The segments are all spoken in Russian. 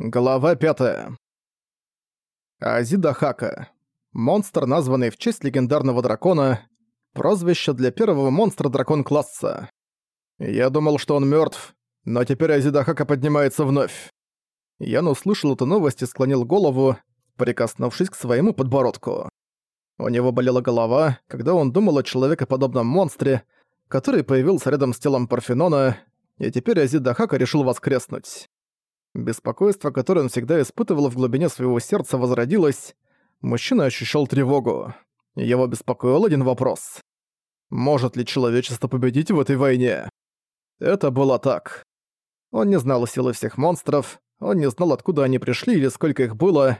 Глава 5. Азида Хака. Монстр, названный в честь легендарного дракона. Прозвище для первого монстра дракон-класса. Я думал, что он мертв, но теперь Азида Хака поднимается вновь. Ян услышал эту новость и склонил голову, прикоснувшись к своему подбородку. У него болела голова, когда он думал о человекоподобном монстре, который появился рядом с телом Парфенона, и теперь Азида Хака решил воскреснуть. Беспокойство, которое он всегда испытывал в глубине своего сердца, возродилось. Мужчина ощущал тревогу. Его беспокоил один вопрос. Может ли человечество победить в этой войне? Это было так. Он не знал силы всех монстров, он не знал, откуда они пришли или сколько их было.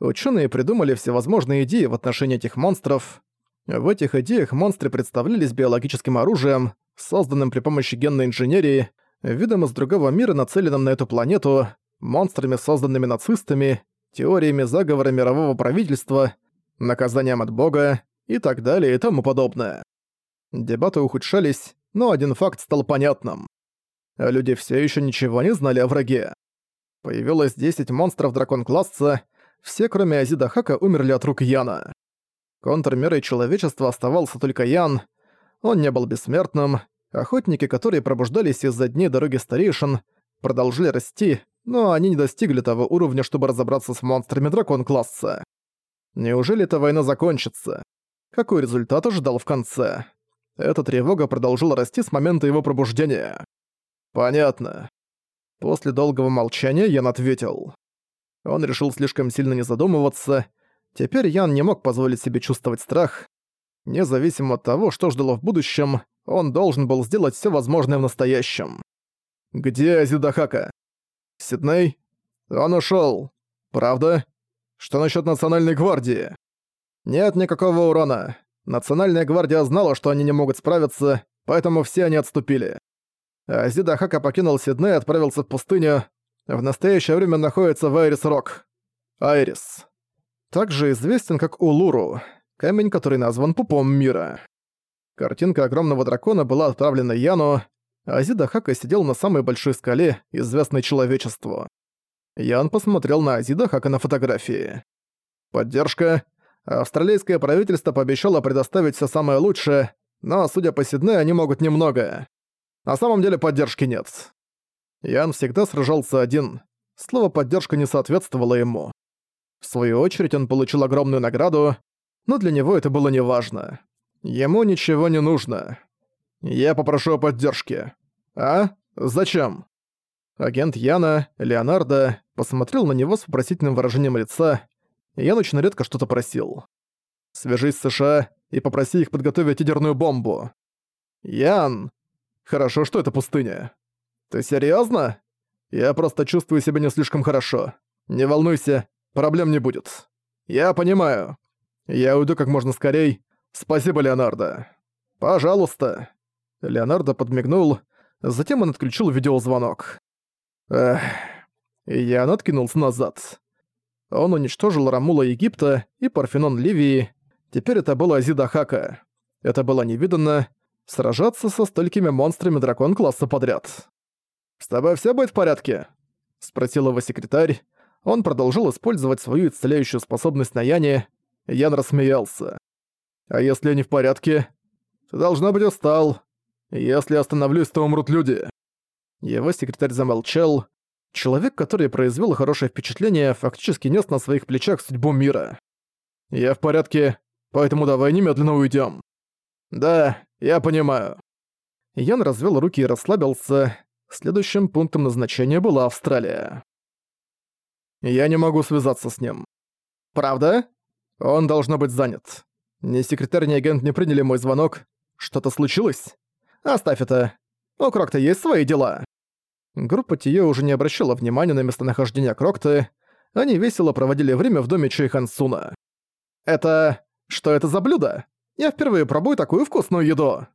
Ученые придумали всевозможные идеи в отношении этих монстров. В этих идеях монстры представлялись биологическим оружием, созданным при помощи генной инженерии, видом из другого мира, нацеленным на эту планету, монстрами, созданными нацистами, теориями заговора мирового правительства, наказанием от бога и так далее и тому подобное. Дебаты ухудшались, но один факт стал понятным. Люди все еще ничего не знали о враге. Появилось 10 монстров дракон-класса, все кроме Азида Хака умерли от рук Яна. Контрмерой человечества оставался только Ян, он не был бессмертным, Охотники, которые пробуждались из-за дней дороги старейшин, продолжили расти, но они не достигли того уровня, чтобы разобраться с монстрами дракон-класса. Неужели эта война закончится? Какой результат ожидал в конце? Эта тревога продолжила расти с момента его пробуждения. Понятно. После долгого молчания Ян ответил. Он решил слишком сильно не задумываться. Теперь Ян не мог позволить себе чувствовать страх. Независимо от того, что ждало в будущем, он должен был сделать все возможное в настоящем. «Где Азидахака?» «Сидней?» «Он ушел. Правда? Что насчет Национальной гвардии?» «Нет никакого урона. Национальная гвардия знала, что они не могут справиться, поэтому все они отступили. Азидахака покинул Сидней и отправился в пустыню. В настоящее время находится в Айрис-Рок. Айрис. Также известен как Улуру, камень, который назван пупом мира. Картинка огромного дракона была отправлена Яну, а Азида Хака сидел на самой большой скале, известной человечеству. Ян посмотрел на Азида Хака на фотографии. Поддержка. Австралийское правительство пообещало предоставить все самое лучшее, но, судя по Сиднею, они могут немного. На самом деле поддержки нет. Ян всегда сражался один. Слово «поддержка» не соответствовало ему. В свою очередь он получил огромную награду, но для него это было неважно. Ему ничего не нужно. Я попрошу о поддержке. А? Зачем? Агент Яна, Леонардо, посмотрел на него с вопросительным выражением лица, Ян очень редко что-то просил. «Свяжись с США и попроси их подготовить ядерную бомбу». «Ян! Хорошо, что это пустыня». «Ты серьёзно?» «Я просто чувствую себя не слишком хорошо. Не волнуйся, проблем не будет». «Я понимаю. Я уйду как можно скорей, «Спасибо, Леонардо». «Пожалуйста». Леонардо подмигнул, затем он отключил видеозвонок. Эх... Я откинулся назад. Он уничтожил Рамула Египта и Парфенон Ливии. Теперь это было Азида Хака. Это было невиданно. Сражаться со столькими монстрами дракон класса подряд. «С тобой всё будет в порядке?» — спросил его секретарь. Он продолжил использовать свою исцеляющую способность на Яне. Ян рассмеялся. А если я не в порядке? Ты, должно быть, устал. Если остановлюсь, то умрут люди». Его секретарь замолчал. Человек, который произвел хорошее впечатление, фактически нес на своих плечах судьбу мира. «Я в порядке, поэтому давай немедленно уйдем. «Да, я понимаю». Ян развел руки и расслабился. Следующим пунктом назначения была Австралия. «Я не могу связаться с ним». «Правда?» «Он должно быть занят. Ни секретарь, ни агент не приняли мой звонок. Что-то случилось? Оставь это. У Крокта есть свои дела. Группа Тиё уже не обращала внимания на местонахождение Крокта. Они весело проводили время в доме Чой Хансуна. Это... что это за блюдо? Я впервые пробую такую вкусную еду.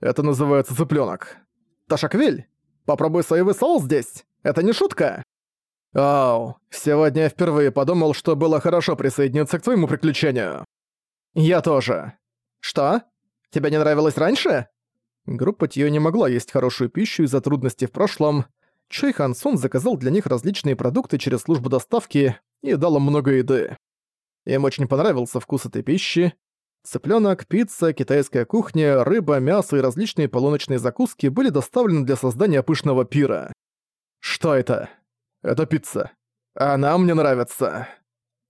Это называется цыплёнок. Ташаквиль, попробуй соевый соус здесь. Это не шутка. Оу, сегодня я впервые подумал, что было хорошо присоединиться к твоему приключению. «Я тоже». «Что? Тебе не нравилось раньше?» Группа Тио не могла есть хорошую пищу из-за трудностей в прошлом. Чой Хан Сун заказал для них различные продукты через службу доставки и дал им много еды. Им очень понравился вкус этой пищи. Цыплёнок, пицца, китайская кухня, рыба, мясо и различные полуночные закуски были доставлены для создания пышного пира. Что это? Это пицца. Она мне нравится.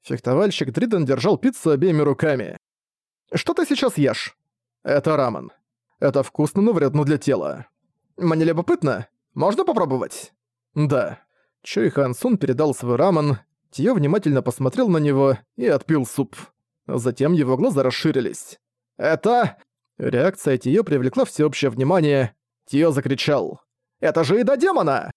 Фехтовальщик Дриден держал пиццу обеими руками. Что ты сейчас ешь? Это рамен. Это вкусно, но вредно для тела. Мне любопытно. Можно попробовать? Да. Чой Хан Сун передал свой рамен, Тиё внимательно посмотрел на него и отпил суп. Затем его глаза расширились. «Это...» Реакция Тиё привлекла всеобщее внимание. Тиё закричал. «Это же еда демона!»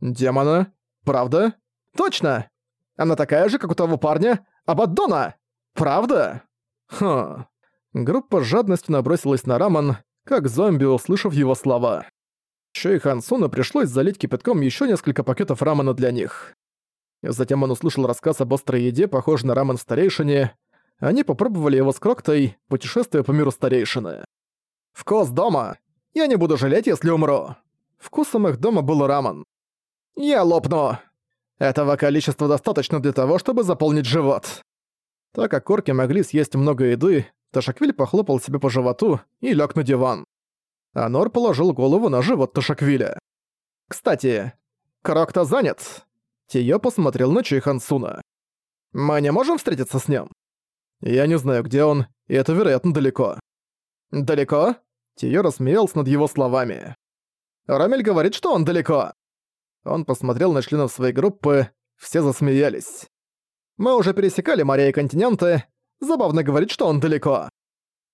«Демона? Правда?» «Точно! Она такая же, как у того парня, Абаддона! Правда?» «Хм...» Группа жадностью набросилась на Раман, как зомби, услышав его слова. Чой Хансуну пришлось залить кипятком еще несколько пакетов рамена для них. Затем он услышал рассказ об острой еде, похожей на рамен старейшине. Они попробовали его с Кроктой, путешествуя по миру старейшины. «Вкус дома! Я не буду жалеть, если умру!» Вкусом их дома был рамен. «Я лопну!» Этого количества достаточно для того, чтобы заполнить живот. Так как орки могли съесть много еды, Ташаквиль похлопал себе по животу и лег на диван. Анор положил голову на живот Ташаквиля. «Кстати, Крокта занят!» Тиё посмотрел на Чуй Хансуна. «Мы не можем встретиться с ним?» «Я не знаю, где он, и это, вероятно, далеко». «Далеко?» Тиё рассмеялся над его словами. «Рамель говорит, что он далеко». Он посмотрел на членов своей группы, все засмеялись. «Мы уже пересекали моря и континенты. Забавно говорить, что он далеко».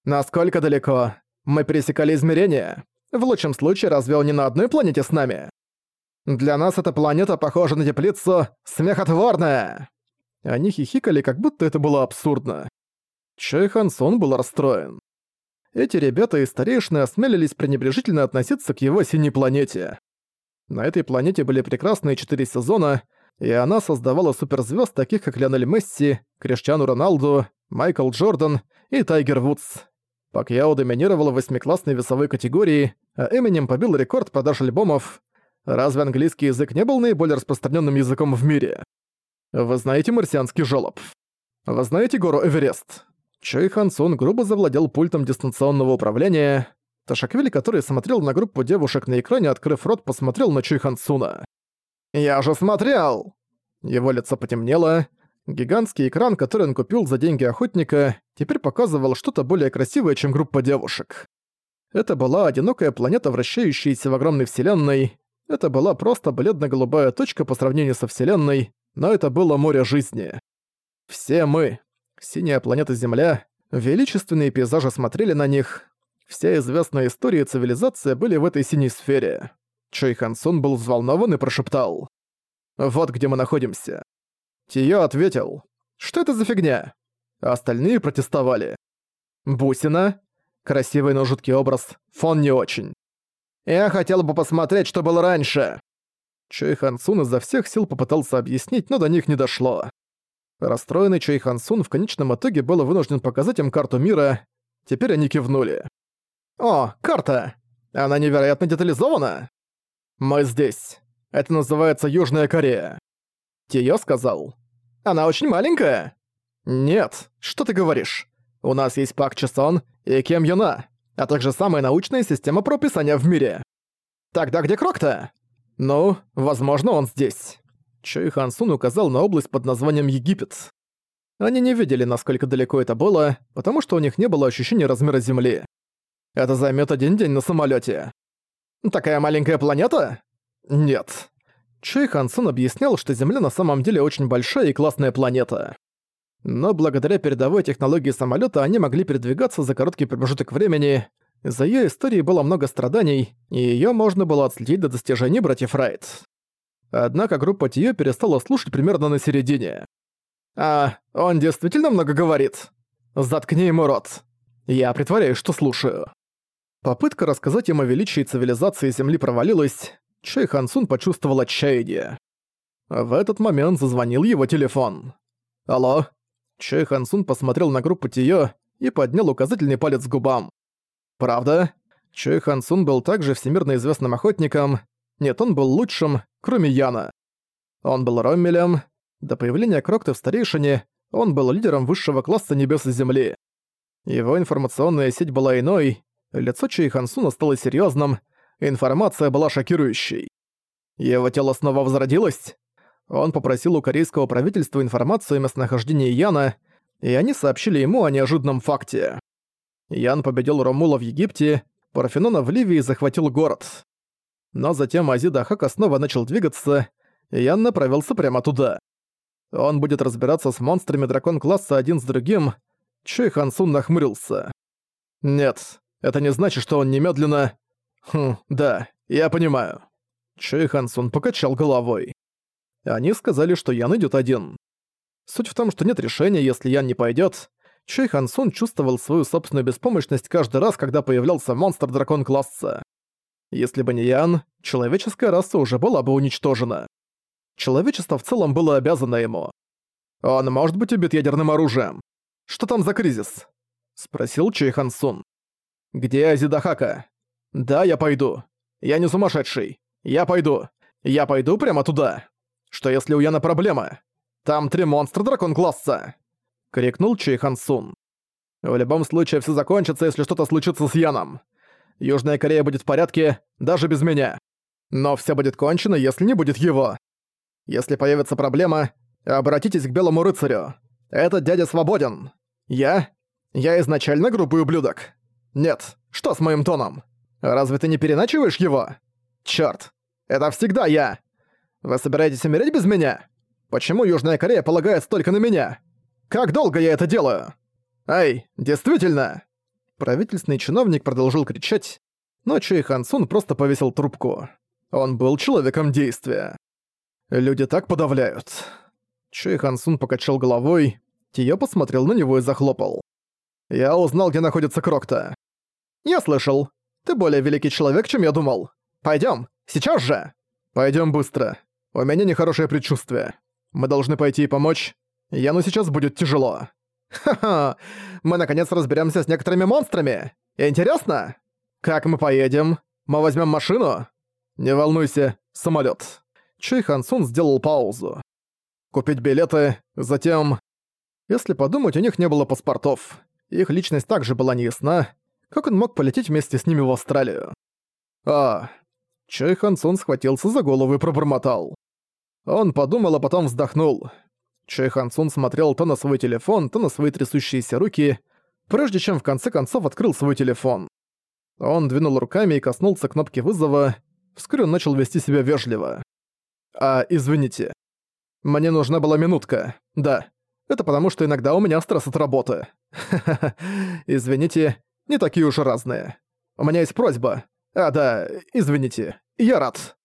«Насколько далеко? Мы пересекали измерения. В лучшем случае, разве он не на одной планете с нами?» Для нас эта планета похожа на теплицу смехотворная!» Они хихикали, как будто это было абсурдно. Чой Хан Сон был расстроен. Эти ребята и старейшины осмелились пренебрежительно относиться к его синей планете. На этой планете были прекрасные четыре сезона, и она создавала суперзвезд таких как Лионель Месси, Криштиану Роналду, Майкл Джордан и Тайгер Вудс. Пакьяо доминировал в восьмиклассной весовой категории, а Эминем побил рекорд продаж альбомов, Разве английский язык не был наиболее распространенным языком в мире? Вы знаете марсианский жёлоб? Вы знаете гору Эверест? Чой Хансун грубо завладел пультом дистанционного управления. Ташаквили, который смотрел на группу девушек на экране, открыв рот, посмотрел на Чой Хансуна. «Я же смотрел!» Его лицо потемнело. Гигантский экран, который он купил за деньги охотника, теперь показывал что-то более красивое, чем группа девушек. Это была одинокая планета, вращающаяся в огромной вселенной, это была просто бледно-голубая точка по сравнению со Вселенной, но это было море жизни. Все мы, синяя планета Земля, величественные пейзажи смотрели на них. Все известные истории цивилизации были в этой синей сфере. Чой Хансун был взволнован и прошептал. «Вот где мы находимся». Тиё ответил. «Что это за фигня?» остальные протестовали. «Бусина? Красивый, но жуткий образ, фон не очень. Я хотел бы посмотреть, что было раньше!» Чой Хансун изо всех сил попытался объяснить, но до них не дошло. Расстроенный Чой Хансун в конечном итоге был вынужден показать им карту мира. Теперь они кивнули. «О, карта! Она невероятно детализована!» «Мы здесь. Это называется Южная Корея». Тиё сказал. «Она очень маленькая?» «Нет, что ты говоришь? У нас есть Пак Чесон и Кем Юна а также самая научная система прописания в мире. Тогда где Крок-то? Ну, возможно, он здесь. Чой Хансун указал на область под названием Египет. Они не видели, насколько далеко это было, потому что у них не было ощущения размера Земли. Это займет один день на самолете. Такая маленькая планета? Нет. Чой Хансун объяснял, что Земля на самом деле очень большая и классная планета. Но благодаря передовой технологии самолета они могли передвигаться за короткий промежуток времени. За ее историей было много страданий, и ее можно было отследить до достижений братьев Райт. Однако группа Тиё перестала слушать примерно на середине. «А, он действительно много говорит? Заткни ему рот. Я притворяюсь, что слушаю». Попытка рассказать им о величии цивилизации Земли провалилась, Чэй Хансун почувствовал отчаяние. В этот момент зазвонил его телефон. «Алло?» Чой Хансун посмотрел на группу Тиё и поднял указательный палец к губам. «Правда?» Чой Хансун был также всемирно известным охотником. Нет, он был лучшим, кроме Яна. Он был Роммелем. До появления Крокта в Старейшине он был лидером высшего класса Небес и Земли. Его информационная сеть была иной, лицо Чэй Хансуна стало серьезным, информация была шокирующей. Его тело снова возродилось. Он попросил у корейского правительства информацию о местонахождении Яна, и они сообщили ему о неожиданном факте. Ян победил Ромула в Египте, Парфенона в Ливии захватил город. Но затем Азида Хака снова начал двигаться, и Ян направился прямо туда. Он будет разбираться с монстрами дракон-класса один с другим. Чуй Хансун нахмурился. «Нет, это не значит, что он немедленно...» «Хм, да, я понимаю». Чуй Хансун покачал головой. Они сказали, что Ян идёт один. Суть в том, что нет решения, если Ян не пойдёт. Чуй Хансун чувствовал свою собственную беспомощность каждый раз, когда появлялся монстр-дракон класса. Если бы не Ян, человеческая раса уже была бы уничтожена. Человечество в целом было обязано ему. Он может быть убит ядерным оружием. Что там за кризис? Спросил Чуй Хансун. Где Азидахака? Да, я пойду. Я не сумасшедший. Я пойду. Я пойду прямо туда. Что если у Яна проблема? Там три монстра дракон-класса!» — крикнул Чей Хан Сун. «В любом случае все закончится, если что-то случится с Яном. Южная Корея будет в порядке, даже без меня. Но все будет кончено, если не будет его. Если появится проблема, обратитесь к Белому Рыцарю. Этот дядя свободен. Я? Я изначально грубый ублюдок. Нет, что с моим тоном? Разве ты не переначиваешь его? Чёрт, это всегда я. Вы собираетесь умереть без меня? Почему Южная Корея полагается только на меня? Как долго я это делаю? Эй, действительно!» Правительственный чиновник продолжил кричать, но Чуй Хансун просто повесил трубку. Он был человеком действия. Люди так подавляют. Чуй Хансун покачал головой, Тиё посмотрел на него и захлопал. «Я узнал, где находится Крокта». «Я слышал. Ты более великий человек, чем я думал. Пойдём, сейчас же!» «Пойдём быстро. У меня нехорошее предчувствие. Мы должны пойти и помочь. Яну сейчас будет тяжело. Ха-ха, мы наконец разберемся с некоторыми монстрами. Интересно? Как мы поедем? Мы возьмем машину? Не волнуйся, самолет. Чуй Хансун сделал паузу. Купить билеты, затем... Если подумать, у них не было паспортов. Их личность также была неясна. Как он мог полететь вместе с ними в Австралию? А... Чуй Хансун схватился за голову и пробормотал. Он подумал, а потом вздохнул. Чой Хан Цун смотрел то на свой телефон, то на свои трясущиеся руки, прежде чем в конце концов открыл свой телефон. Он двинул руками и коснулся кнопки вызова. Вскоре он начал вести себя вежливо. «А, извините. Мне нужна была минутка. Да. Это потому, что иногда у меня стресс от работы. Извините, не такие уж разные. У меня есть просьба. А, да, извините. Я рад».